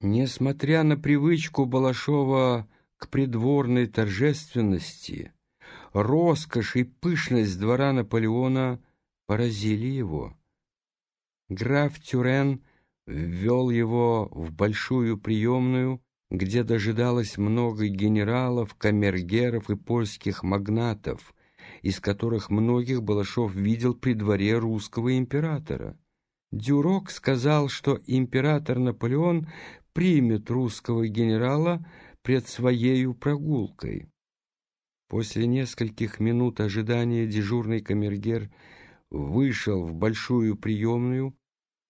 Несмотря на привычку Балашова к придворной торжественности, роскошь и пышность двора Наполеона поразили его. Граф Тюрен ввел его в большую приемную, где дожидалось много генералов, камергеров и польских магнатов, из которых многих Балашов видел при дворе русского императора. Дюрок сказал, что император Наполеон примет русского генерала пред своею прогулкой. После нескольких минут ожидания дежурный камергер вышел в большую приемную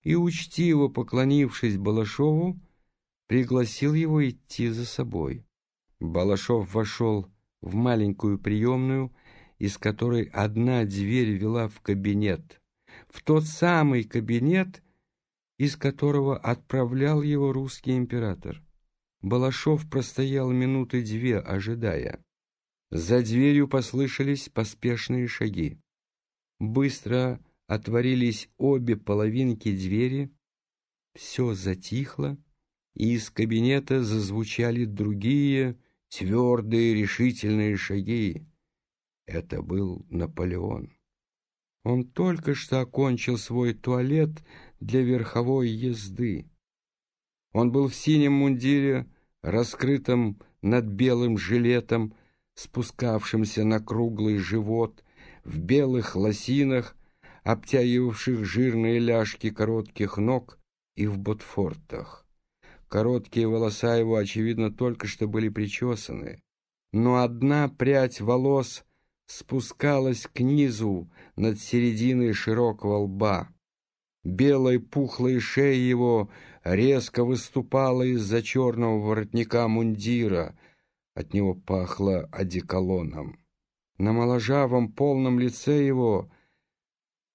и, учтиво поклонившись Балашову, пригласил его идти за собой. Балашов вошел в маленькую приемную, из которой одна дверь вела в кабинет, в тот самый кабинет, из которого отправлял его русский император. Балашов простоял минуты две, ожидая. За дверью послышались поспешные шаги. Быстро отворились обе половинки двери, все затихло, и из кабинета зазвучали другие твердые решительные шаги. Это был Наполеон. Он только что окончил свой туалет для верховой езды. Он был в синем мундире, раскрытом над белым жилетом, спускавшимся на круглый живот, в белых лосинах, обтягивавших жирные ляжки коротких ног и в ботфортах. Короткие волоса его, очевидно, только что были причесаны, но одна прядь волос спускалась к низу над серединой широкого лба. Белой пухлой шея его резко выступала из-за черного воротника мундира. От него пахло одеколоном. На моложавом полном лице его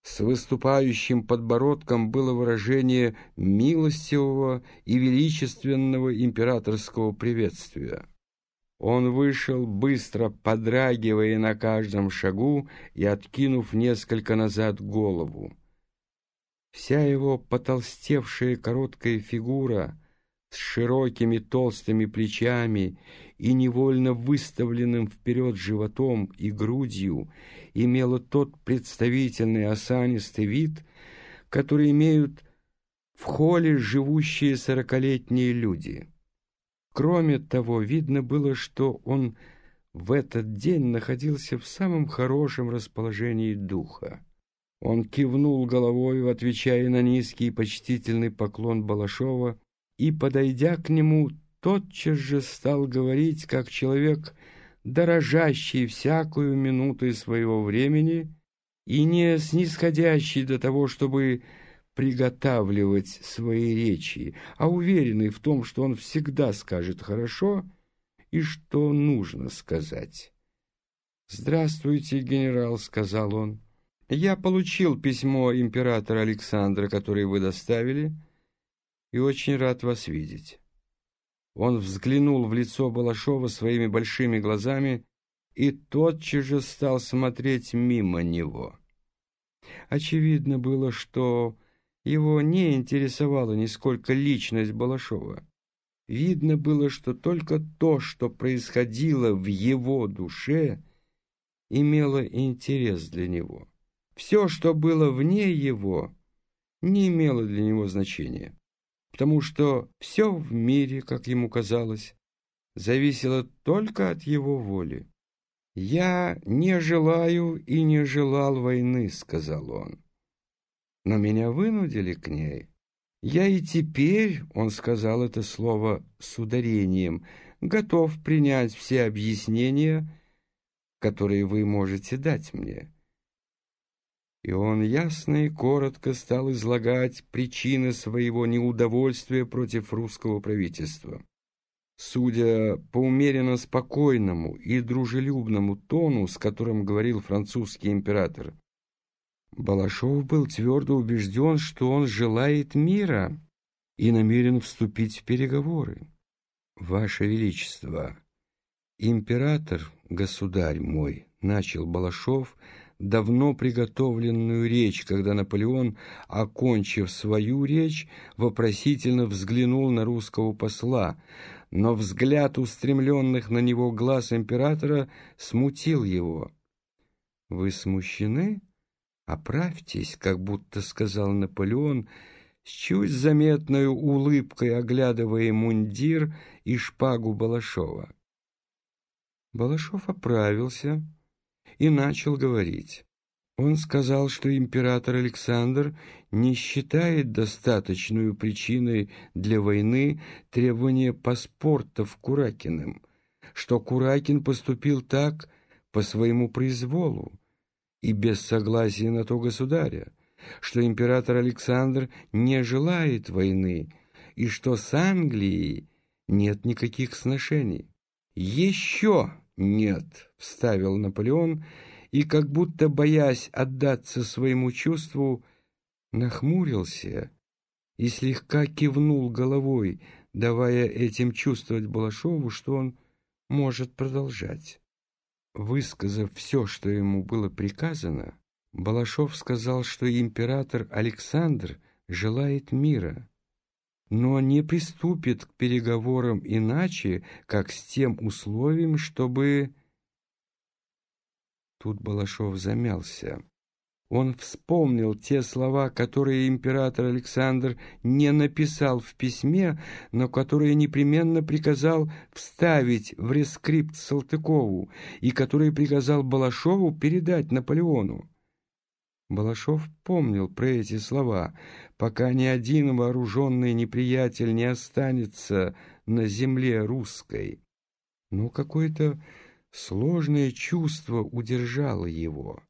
с выступающим подбородком было выражение милостивого и величественного императорского приветствия. Он вышел, быстро подрагивая на каждом шагу и откинув несколько назад голову. Вся его потолстевшая короткая фигура с широкими толстыми плечами и невольно выставленным вперед животом и грудью имела тот представительный осанистый вид, который имеют в холле живущие сорокалетние люди. Кроме того, видно было, что он в этот день находился в самом хорошем расположении духа. Он кивнул головой, отвечая на низкий и почтительный поклон Балашова, и, подойдя к нему, тотчас же стал говорить, как человек, дорожащий всякую минутой своего времени и не снисходящий до того, чтобы приготавливать свои речи, а уверенный в том, что он всегда скажет хорошо и что нужно сказать. «Здравствуйте, генерал», — сказал он. Я получил письмо императора Александра, которое вы доставили, и очень рад вас видеть. Он взглянул в лицо Балашова своими большими глазами и тотчас же стал смотреть мимо него. Очевидно было, что его не интересовала нисколько личность Балашова. Видно было, что только то, что происходило в его душе, имело интерес для него. Все, что было вне его, не имело для него значения, потому что все в мире, как ему казалось, зависело только от его воли. «Я не желаю и не желал войны», — сказал он. «Но меня вынудили к ней. Я и теперь, — он сказал это слово с ударением, — готов принять все объяснения, которые вы можете дать мне». И он ясно и коротко стал излагать причины своего неудовольствия против русского правительства. Судя по умеренно спокойному и дружелюбному тону, с которым говорил французский император, Балашов был твердо убежден, что он желает мира и намерен вступить в переговоры. «Ваше Величество, император, государь мой», — начал Балашов, — давно приготовленную речь, когда Наполеон, окончив свою речь, вопросительно взглянул на русского посла, но взгляд устремленных на него глаз императора смутил его. «Вы смущены? Оправьтесь», — как будто сказал Наполеон, с чуть заметной улыбкой оглядывая мундир и шпагу Балашова. Балашов оправился и начал говорить. Он сказал, что император Александр не считает достаточную причиной для войны требования паспортов Куракиным, что Куракин поступил так по своему произволу и без согласия на то государя, что император Александр не желает войны и что с Англией нет никаких сношений. «Еще нет», — вставил Наполеон, и, как будто боясь отдаться своему чувству, нахмурился и слегка кивнул головой, давая этим чувствовать Балашову, что он может продолжать. Высказав все, что ему было приказано, Балашов сказал, что император Александр желает мира, но не приступит к переговорам иначе, как с тем условием, чтобы... Тут Балашов замялся. Он вспомнил те слова, которые император Александр не написал в письме, но которые непременно приказал вставить в рескрипт Салтыкову и которые приказал Балашову передать Наполеону. Балашов помнил про эти слова, пока ни один вооруженный неприятель не останется на земле русской. Но какое-то сложное чувство удержало его.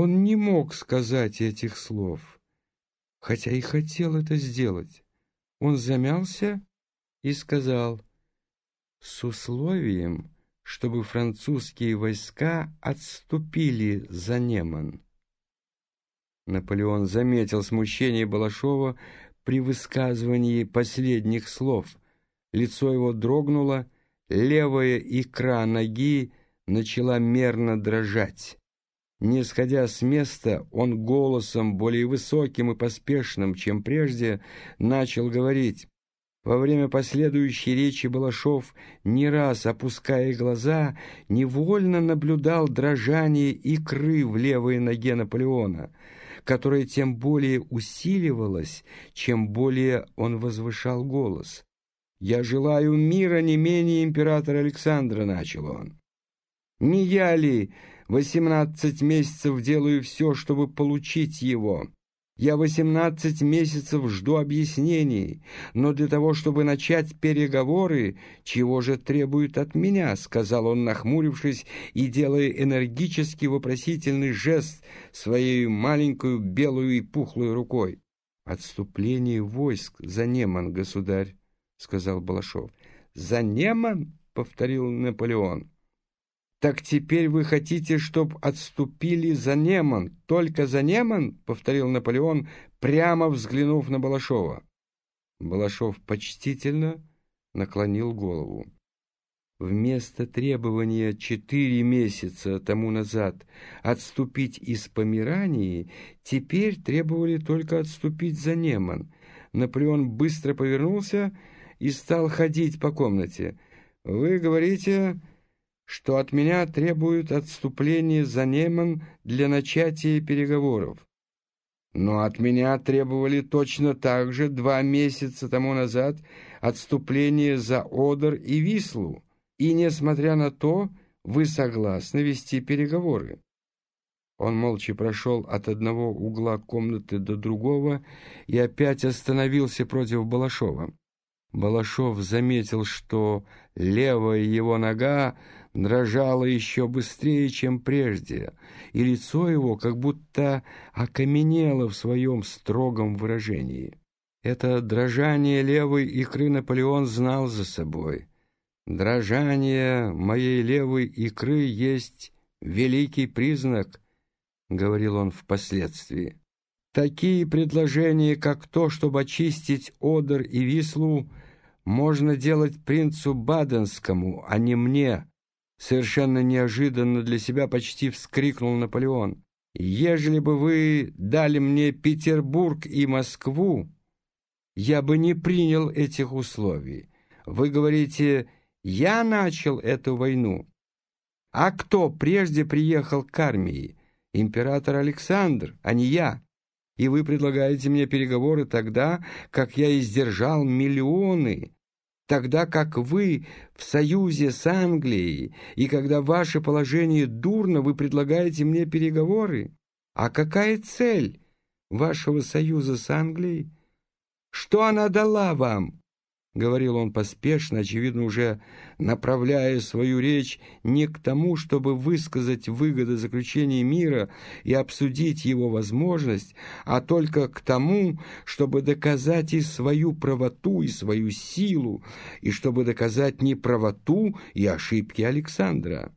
Он не мог сказать этих слов, хотя и хотел это сделать. Он замялся и сказал, с условием, чтобы французские войска отступили за Неман. Наполеон заметил смущение Балашова при высказывании последних слов. Лицо его дрогнуло, левая икра ноги начала мерно дрожать. Не сходя с места, он голосом более высоким и поспешным, чем прежде, начал говорить. Во время последующей речи Балашов, не раз опуская глаза, невольно наблюдал дрожание икры в левой ноге Наполеона — которое тем более усиливалось, чем более он возвышал голос. «Я желаю мира не менее императора Александра», — начал он. «Не я ли восемнадцать месяцев делаю все, чтобы получить его?» Я восемнадцать месяцев жду объяснений, но для того, чтобы начать переговоры, чего же требуют от меня, сказал он, нахмурившись и делая энергический вопросительный жест своей маленькую белую и пухлой рукой. Отступление войск за Неман, государь, сказал Балашов. За Неман? повторил Наполеон. «Так теперь вы хотите, чтоб отступили за Неман? Только за Неман?» — повторил Наполеон, прямо взглянув на Балашова. Балашов почтительно наклонил голову. Вместо требования четыре месяца тому назад отступить из Померании, теперь требовали только отступить за Неман. Наполеон быстро повернулся и стал ходить по комнате. «Вы говорите...» что от меня требуют отступления за Неман для начатия переговоров. Но от меня требовали точно так же два месяца тому назад отступление за Одер и Вислу, и, несмотря на то, вы согласны вести переговоры. Он молча прошел от одного угла комнаты до другого и опять остановился против Балашова. Балашов заметил, что левая его нога дрожала еще быстрее, чем прежде, и лицо его как будто окаменело в своем строгом выражении. Это дрожание левой икры Наполеон знал за собой. «Дрожание моей левой икры есть великий признак», — говорил он впоследствии. Такие предложения, как то, чтобы очистить Одер и Вислу, можно делать принцу Баденскому, а не мне, Совершенно неожиданно для себя почти вскрикнул Наполеон. «Ежели бы вы дали мне Петербург и Москву, я бы не принял этих условий. Вы говорите, я начал эту войну. А кто прежде приехал к армии? Император Александр, а не я. И вы предлагаете мне переговоры тогда, как я издержал миллионы, тогда как вы в союзе с Англией, и когда ваше положение дурно, вы предлагаете мне переговоры? А какая цель вашего союза с Англией? Что она дала вам? — говорил он поспешно, очевидно, уже направляя свою речь не к тому, чтобы высказать выгоды заключения мира и обсудить его возможность, а только к тому, чтобы доказать и свою правоту, и свою силу, и чтобы доказать неправоту и ошибки Александра.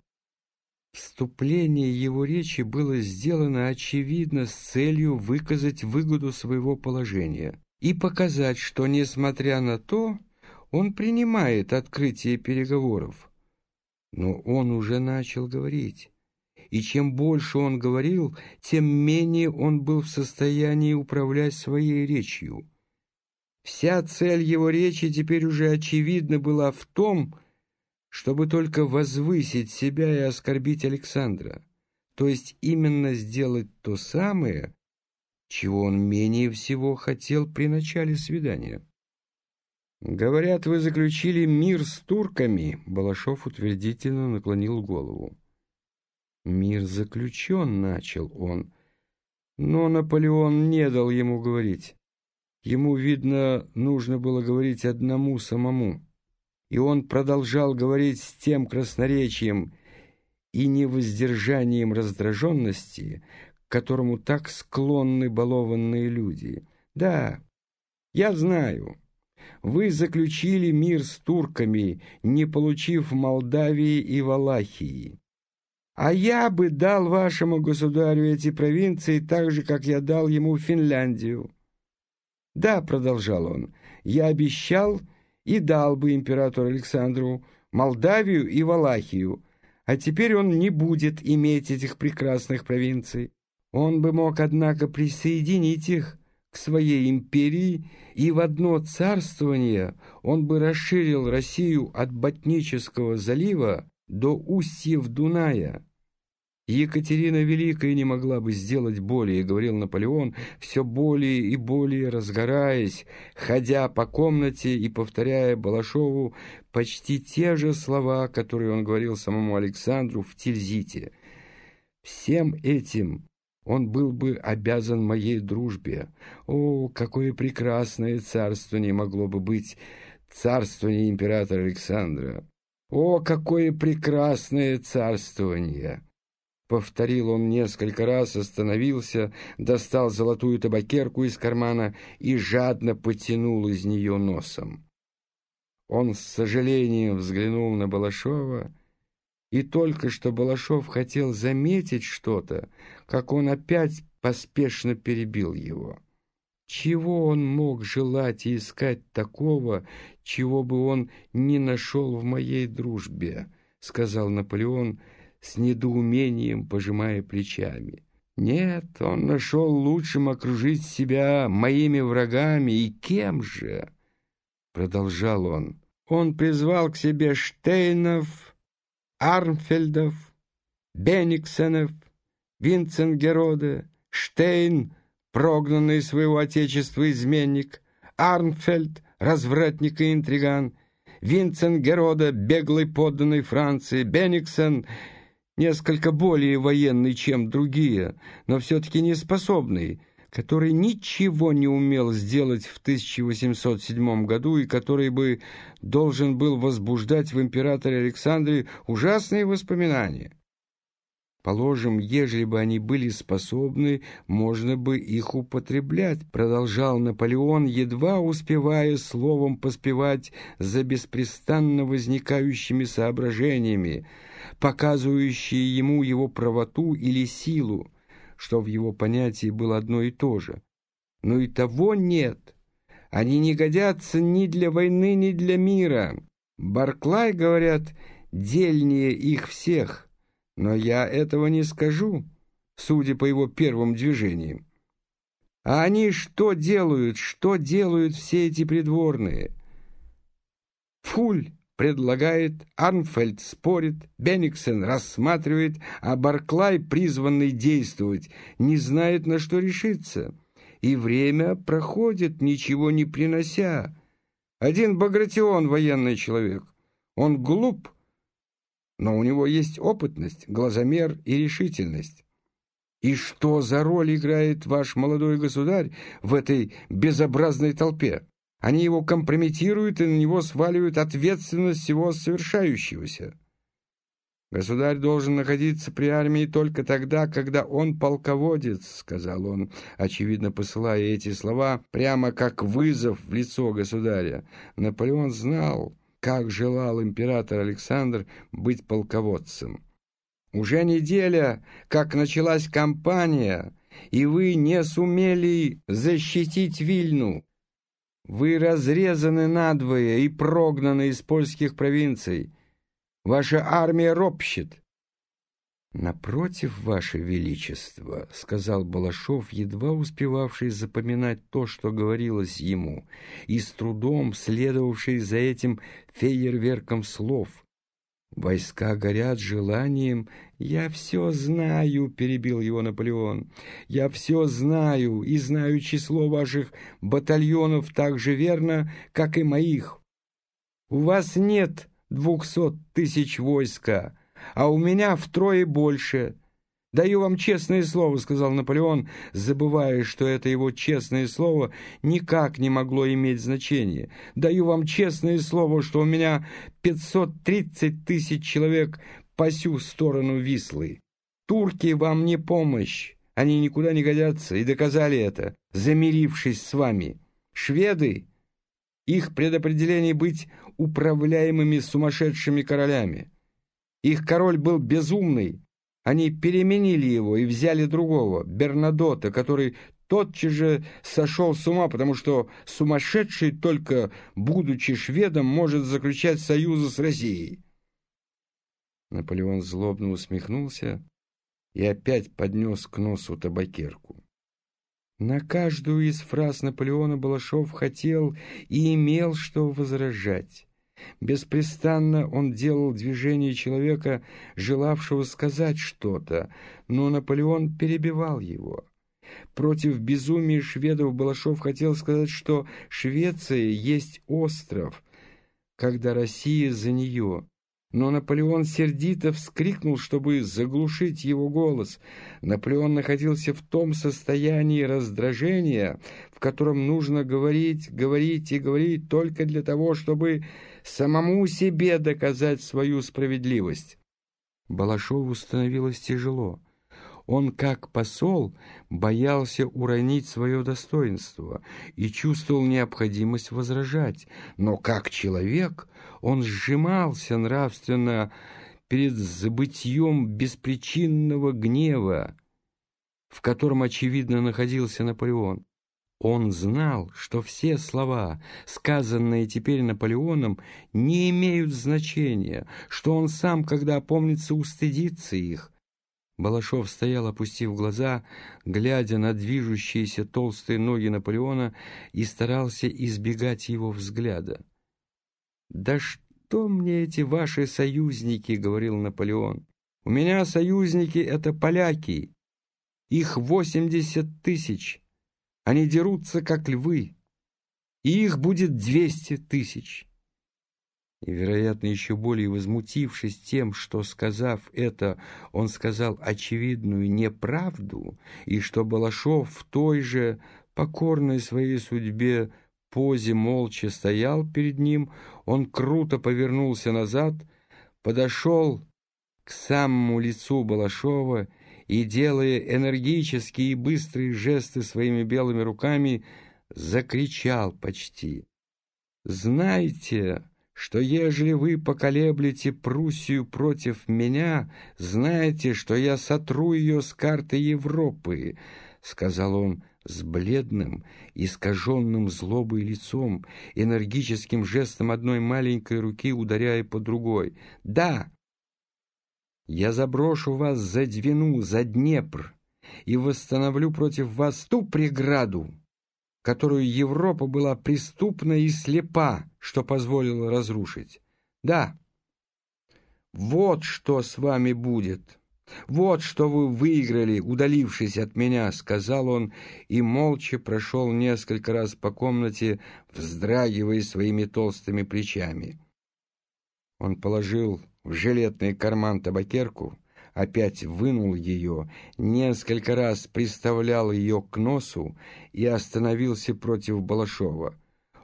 Вступление его речи было сделано, очевидно, с целью выказать выгоду своего положения и показать, что, несмотря на то, он принимает открытие переговоров. Но он уже начал говорить. И чем больше он говорил, тем менее он был в состоянии управлять своей речью. Вся цель его речи теперь уже очевидно была в том, чтобы только возвысить себя и оскорбить Александра, то есть именно сделать то самое, чего он менее всего хотел при начале свидания. «Говорят, вы заключили мир с турками», — Балашов утвердительно наклонил голову. «Мир заключен», — начал он, но Наполеон не дал ему говорить. Ему, видно, нужно было говорить одному самому. И он продолжал говорить с тем красноречием и невоздержанием раздраженности, которому так склонны балованные люди. «Да, я знаю». Вы заключили мир с турками, не получив Молдавии и Валахии. А я бы дал вашему государю эти провинции так же, как я дал ему Финляндию. Да, продолжал он, я обещал и дал бы императору Александру Молдавию и Валахию, а теперь он не будет иметь этих прекрасных провинций. Он бы мог, однако, присоединить их к своей империи, и в одно царствование он бы расширил Россию от Ботнического залива до устьев Дуная. Екатерина Великая не могла бы сделать более, говорил Наполеон, все более и более разгораясь, ходя по комнате и повторяя Балашову почти те же слова, которые он говорил самому Александру в Тильзите. Всем этим он был бы обязан моей дружбе. О, какое прекрасное царствование могло бы быть царствование императора Александра! О, какое прекрасное царствование! Повторил он несколько раз, остановился, достал золотую табакерку из кармана и жадно потянул из нее носом. Он с сожалением взглянул на Балашова, и только что Балашов хотел заметить что-то, как он опять поспешно перебил его. Чего он мог желать и искать такого, чего бы он не нашел в моей дружбе, сказал Наполеон с недоумением, пожимая плечами. Нет, он нашел лучшим окружить себя моими врагами, и кем же? Продолжал он. Он призвал к себе Штейнов, Армфельдов, Бениксенов, Винценгероде, Штейн, прогнанный своего отечества изменник, Армфельд, развратник и интриган, Винценгероде, беглый подданный Франции, Бениксен, несколько более военный, чем другие, но все-таки неспособный, который ничего не умел сделать в 1807 году и который бы должен был возбуждать в императоре Александре ужасные воспоминания. Положим, ежели бы они были способны, можно бы их употреблять, продолжал Наполеон, едва успевая словом поспевать за беспрестанно возникающими соображениями, показывающие ему его правоту или силу что в его понятии было одно и то же. Но и того нет. Они не годятся ни для войны, ни для мира. Барклай, говорят, дельнее их всех, но я этого не скажу, судя по его первым движениям. А они что делают, что делают все эти придворные? Фуль предлагает, Арнфельд спорит, Бенниксен рассматривает, а Барклай, призванный действовать, не знает, на что решиться. И время проходит, ничего не принося. Один Багратион — военный человек. Он глуп, но у него есть опытность, глазомер и решительность. И что за роль играет ваш молодой государь в этой безобразной толпе? Они его компрометируют и на него сваливают ответственность всего совершающегося. «Государь должен находиться при армии только тогда, когда он полководец», — сказал он, очевидно посылая эти слова прямо как вызов в лицо государя. Наполеон знал, как желал император Александр быть полководцем. Уже неделя, как началась кампания, и вы не сумели защитить Вильну. Вы разрезаны надвое и прогнаны из польских провинций. Ваша армия ропщет. «Напротив, Ваше Величество», — сказал Балашов, едва успевавший запоминать то, что говорилось ему, и с трудом следовавший за этим фейерверком слов. «Войска горят желанием. Я все знаю», — перебил его Наполеон. «Я все знаю и знаю число ваших батальонов так же верно, как и моих. У вас нет двухсот тысяч войска» а у меня втрое больше. «Даю вам честное слово», — сказал Наполеон, забывая, что это его честное слово никак не могло иметь значения. «Даю вам честное слово, что у меня 530 тысяч человек по сю сторону Вислы. Турки вам не помощь, они никуда не годятся, и доказали это, замирившись с вами. Шведы, их предопределение быть управляемыми сумасшедшими королями. Их король был безумный. Они переменили его и взяли другого, Бернадота, который тотчас же сошел с ума, потому что сумасшедший, только будучи шведом, может заключать союзы с Россией. Наполеон злобно усмехнулся и опять поднес к носу табакерку. На каждую из фраз Наполеона Балашов хотел и имел что возражать. Беспрестанно он делал движение человека, желавшего сказать что-то, но Наполеон перебивал его. Против безумия шведов Балашов хотел сказать, что Швеция есть остров, когда Россия за нее. Но Наполеон сердито вскрикнул, чтобы заглушить его голос. Наполеон находился в том состоянии раздражения, котором нужно говорить, говорить и говорить только для того, чтобы самому себе доказать свою справедливость. Балашову становилось тяжело. Он, как посол, боялся уронить свое достоинство и чувствовал необходимость возражать, но как человек он сжимался нравственно перед забытьем беспричинного гнева, в котором, очевидно, находился Наполеон. Он знал, что все слова, сказанные теперь Наполеоном, не имеют значения, что он сам, когда опомнится, устыдится их. Балашов стоял, опустив глаза, глядя на движущиеся толстые ноги Наполеона и старался избегать его взгляда. «Да что мне эти ваши союзники?» — говорил Наполеон. «У меня союзники — это поляки. Их восемьдесят тысяч». Они дерутся, как львы, и их будет двести тысяч. И, вероятно, еще более возмутившись тем, что, сказав это, он сказал очевидную неправду, и что Балашов в той же покорной своей судьбе позе молча стоял перед ним, он круто повернулся назад, подошел к самому лицу Балашова и, делая энергические и быстрые жесты своими белыми руками, закричал почти. «Знайте, что ежели вы поколеблете Пруссию против меня, знайте, что я сотру ее с карты Европы», — сказал он с бледным, искаженным злобой лицом, энергическим жестом одной маленькой руки ударяя по другой. «Да! Я заброшу вас за Двину, за Днепр, и восстановлю против вас ту преграду, которую Европа была преступна и слепа, что позволила разрушить. Да, вот что с вами будет». «Вот что вы выиграли, удалившись от меня», — сказал он и молча прошел несколько раз по комнате, вздрагивая своими толстыми плечами. Он положил в жилетный карман табакерку, опять вынул ее, несколько раз приставлял ее к носу и остановился против Балашова.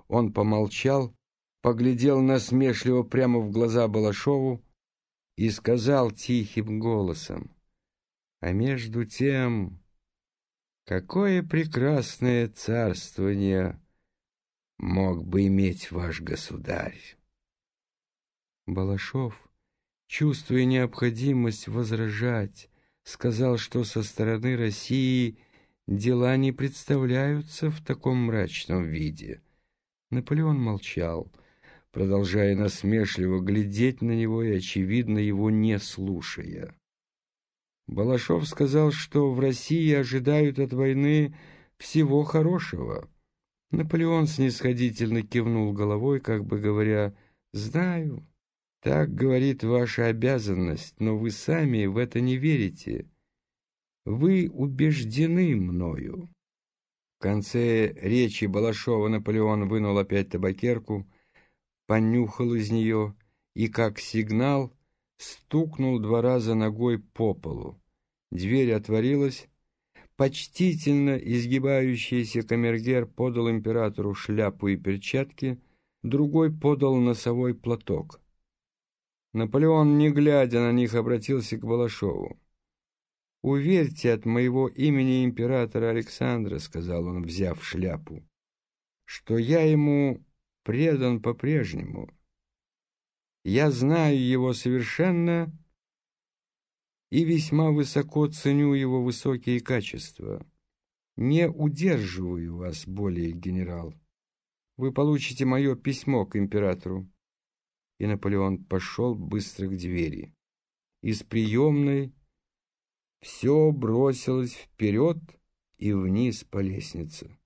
Он помолчал, поглядел насмешливо прямо в глаза Балашову, и сказал тихим голосом, «А между тем, какое прекрасное царствование мог бы иметь ваш государь!» Балашов, чувствуя необходимость возражать, сказал, что со стороны России дела не представляются в таком мрачном виде. Наполеон молчал — продолжая насмешливо глядеть на него и, очевидно, его не слушая. Балашов сказал, что в России ожидают от войны всего хорошего. Наполеон снисходительно кивнул головой, как бы говоря, «Знаю, так говорит ваша обязанность, но вы сами в это не верите. Вы убеждены мною». В конце речи Балашова Наполеон вынул опять табакерку, понюхал из нее и, как сигнал, стукнул два раза ногой по полу. Дверь отворилась. Почтительно изгибающийся камергер подал императору шляпу и перчатки, другой подал носовой платок. Наполеон, не глядя на них, обратился к Балашову. «Уверьте от моего имени императора Александра, — сказал он, взяв шляпу, — что я ему предан по-прежнему. Я знаю его совершенно и весьма высоко ценю его высокие качества. Не удерживаю вас более, генерал. Вы получите мое письмо к императору. И Наполеон пошел быстро к двери. Из приемной все бросилось вперед и вниз по лестнице.